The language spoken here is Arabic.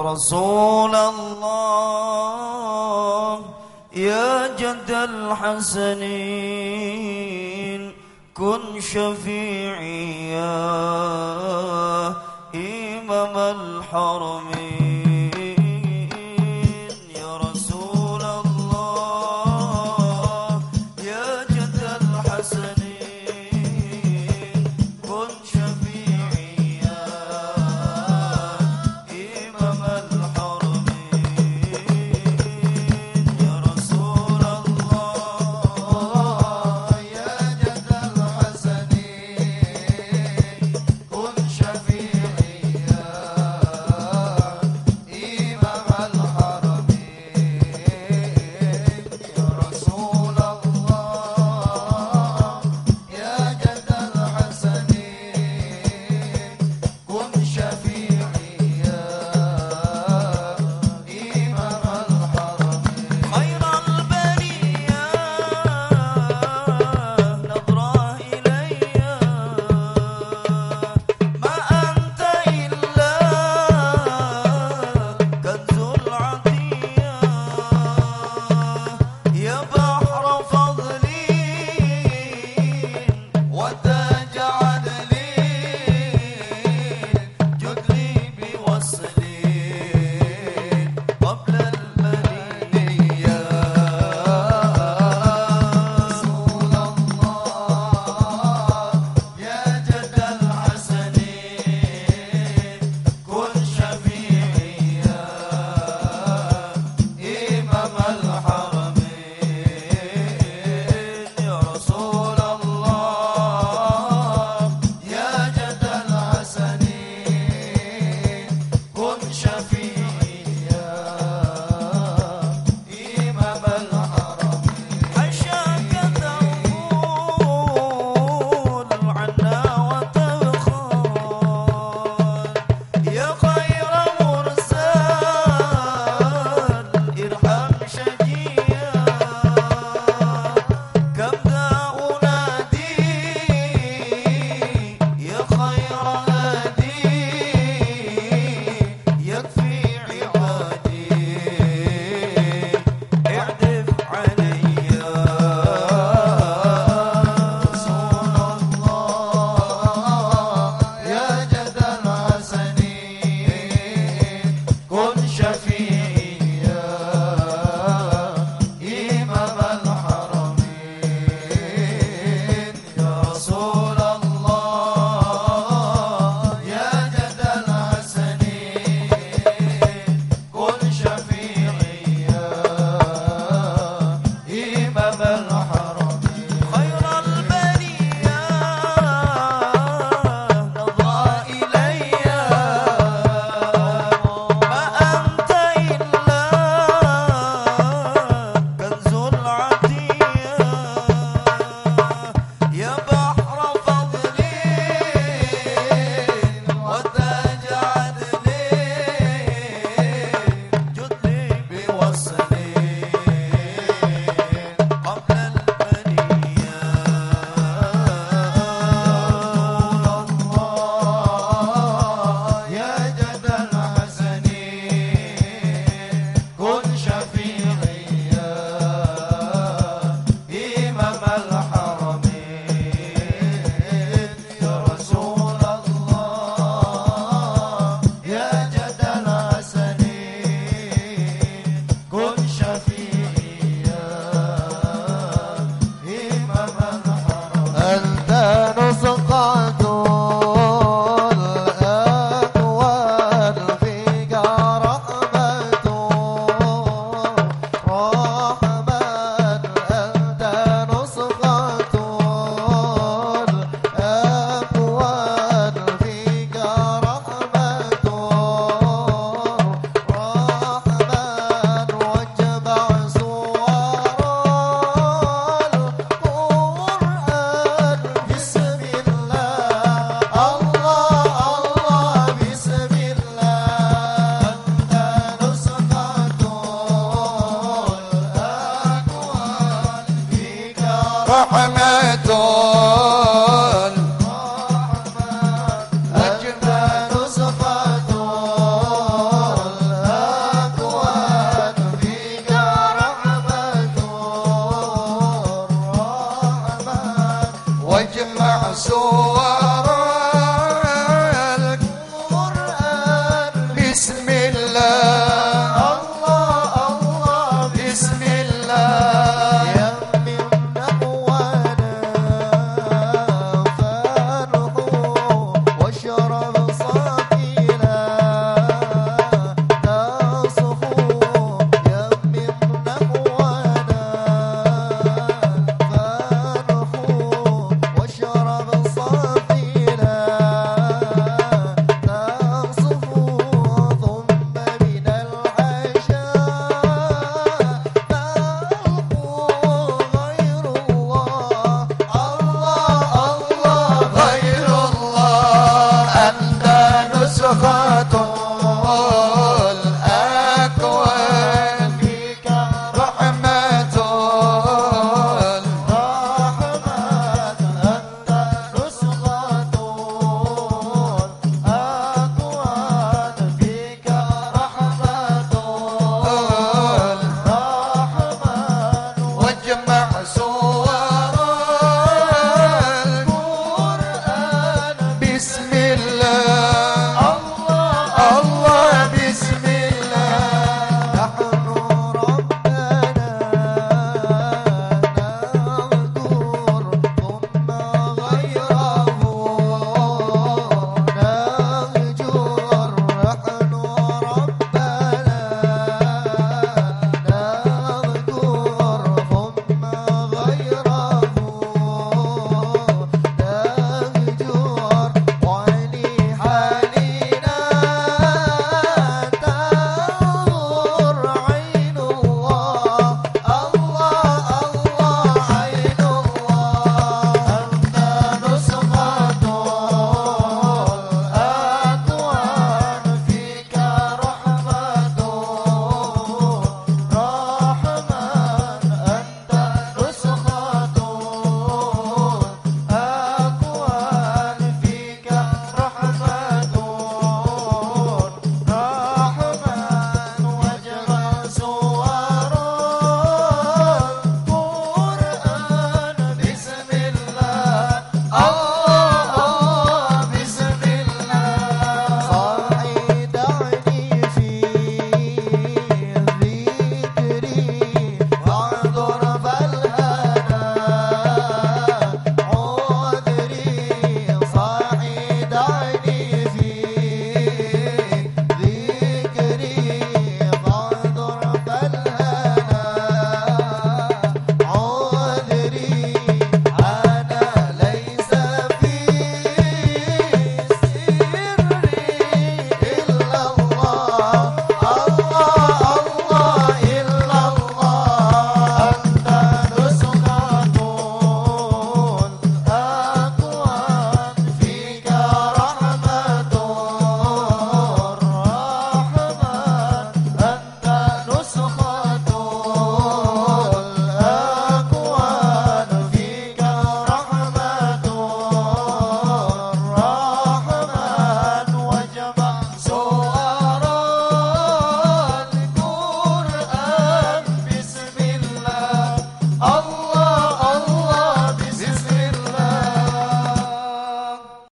رسول الله يا جد الحسنين كن شفيعي يا إمام الحرمين. what the رحمته. Christmas.